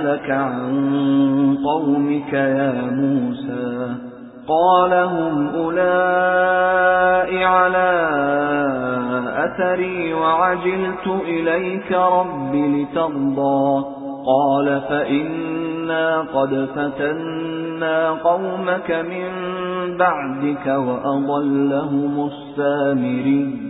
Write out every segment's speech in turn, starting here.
أعجلك عن قومك يا موسى قال هم أولئك على أثري وعجلت إليك رب لترضى قال فإنا قد فتنا قومك من بعدك وأضلهم السامرين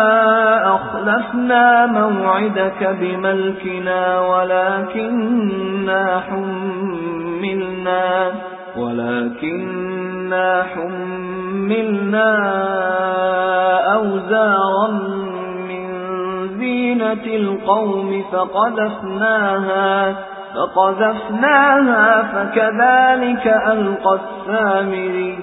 أخلفنا موعدك بملكنا ولكننا حملنا ولكننا حملنا أوزارا من زينة القوم فقذفناها فقذفناها فكذلك ألقى السامري.